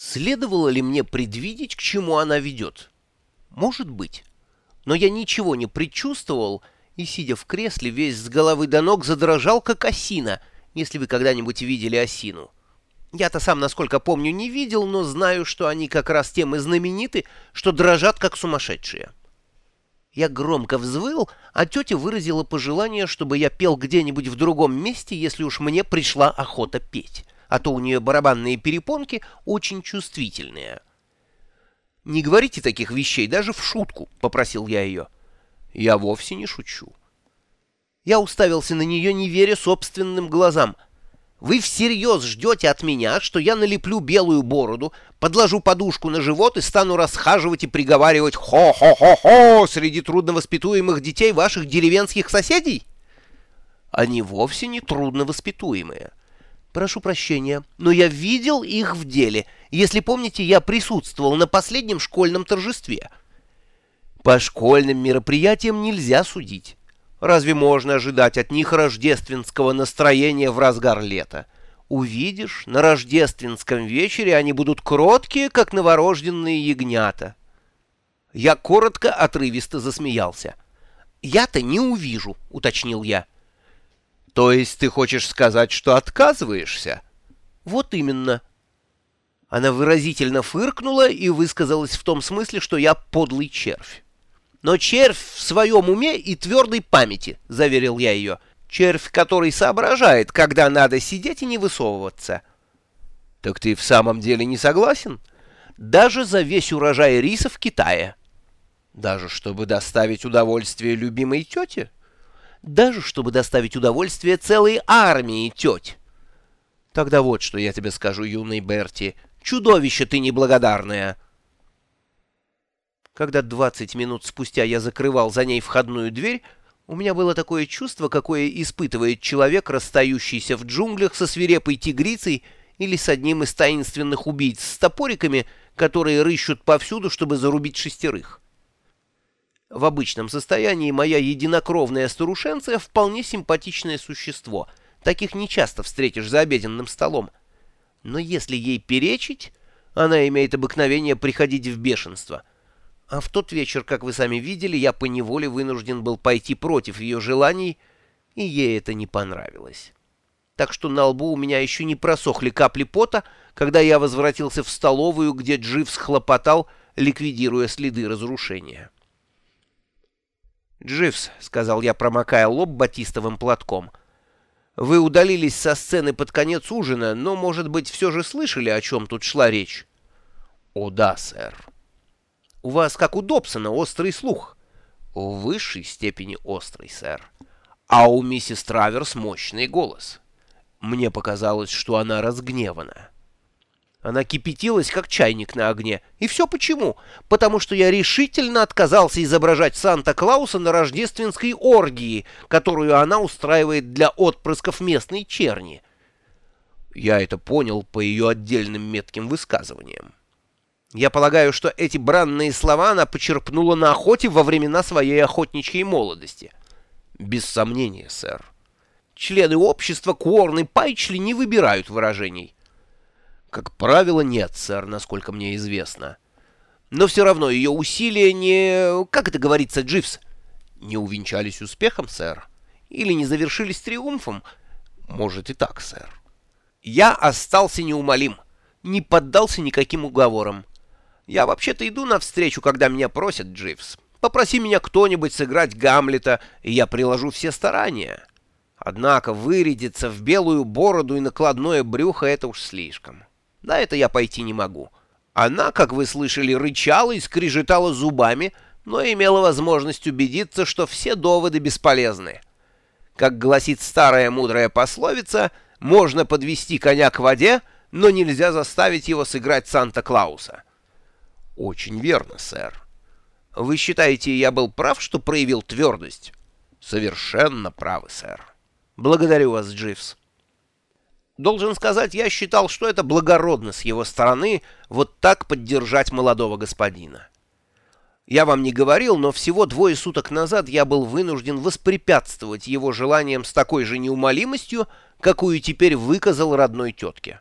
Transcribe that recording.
Следовало ли мне предвидеть, к чему она ведет? Может быть. Но я ничего не предчувствовал, и, сидя в кресле, весь с головы до ног задрожал, как осина, если вы когда-нибудь видели осину. Я-то сам, насколько помню, не видел, но знаю, что они как раз тем и знамениты, что дрожат, как сумасшедшие. Я громко взвыл, а тетя выразила пожелание, чтобы я пел где-нибудь в другом месте, если уж мне пришла охота петь а то у нее барабанные перепонки очень чувствительные. «Не говорите таких вещей даже в шутку», — попросил я ее. «Я вовсе не шучу». Я уставился на нее, не веря собственным глазам. «Вы всерьез ждете от меня, что я налеплю белую бороду, подложу подушку на живот и стану расхаживать и приговаривать «хо-хо-хо-хо» среди трудновоспитуемых детей ваших деревенских соседей?» Они вовсе не трудновоспитуемые. Прошу прощения, но я видел их в деле. Если помните, я присутствовал на последнем школьном торжестве. По школьным мероприятиям нельзя судить. Разве можно ожидать от них рождественского настроения в разгар лета? Увидишь, на рождественском вечере они будут кроткие, как новорожденные ягнята. Я коротко, отрывисто засмеялся. «Я-то не увижу», — уточнил я. То есть ты хочешь сказать, что отказываешься? Вот именно. Она выразительно фыркнула и высказалась в том смысле, что я подлый червь. Но червь в своем уме и твердой памяти, заверил я ее. Червь, который соображает, когда надо сидеть и не высовываться. Так ты в самом деле не согласен? Даже за весь урожай риса в Китае. Даже чтобы доставить удовольствие любимой тете? Даже чтобы доставить удовольствие целой армии теть. Тогда вот что я тебе скажу, юный Берти. Чудовище ты неблагодарное. Когда двадцать минут спустя я закрывал за ней входную дверь, у меня было такое чувство, какое испытывает человек, расстающийся в джунглях со свирепой тигрицей или с одним из таинственных убийц с топориками, которые рыщут повсюду, чтобы зарубить шестерых. В обычном состоянии моя единокровная старушенция вполне симпатичное существо. Таких нечасто встретишь за обеденным столом. Но если ей перечить, она имеет обыкновение приходить в бешенство. А в тот вечер, как вы сами видели, я поневоле вынужден был пойти против ее желаний, и ей это не понравилось. Так что на лбу у меня еще не просохли капли пота, когда я возвратился в столовую, где Джив схлопотал, ликвидируя следы разрушения. «Дживс», — сказал я, промокая лоб батистовым платком, — «вы удалились со сцены под конец ужина, но, может быть, все же слышали, о чем тут шла речь?» «О да, сэр». «У вас, как у Добсона, острый слух». «В высшей степени острый, сэр». «А у миссис Траверс мощный голос». Мне показалось, что она разгневана. Она кипятилась, как чайник на огне. И все почему? Потому что я решительно отказался изображать Санта-Клауса на рождественской оргии, которую она устраивает для отпрысков местной черни. Я это понял по ее отдельным метким высказываниям. Я полагаю, что эти бранные слова она почерпнула на охоте во времена своей охотничьей молодости. Без сомнения, сэр. Члены общества Куорн и Пайчли не выбирают выражений. Как правило, нет, сэр, насколько мне известно. Но все равно ее усилия не... Как это говорится, Дживс? Не увенчались успехом, сэр? Или не завершились триумфом? Может и так, сэр. Я остался неумолим. Не поддался никаким уговорам. Я вообще-то иду навстречу, когда меня просят, Дживс. Попроси меня кто-нибудь сыграть Гамлета, и я приложу все старания. Однако вырядиться в белую бороду и накладное брюхо — это уж слишком. На это я пойти не могу. Она, как вы слышали, рычала и скрежетала зубами, но имела возможность убедиться, что все доводы бесполезны. Как гласит старая мудрая пословица, можно подвести коня к воде, но нельзя заставить его сыграть Санта-Клауса. Очень верно, сэр. Вы считаете, я был прав, что проявил твердость? Совершенно правы, сэр. Благодарю вас, Дживс. Должен сказать, я считал, что это благородно с его стороны вот так поддержать молодого господина. Я вам не говорил, но всего двое суток назад я был вынужден воспрепятствовать его желаниям с такой же неумолимостью, какую теперь выказал родной тетке.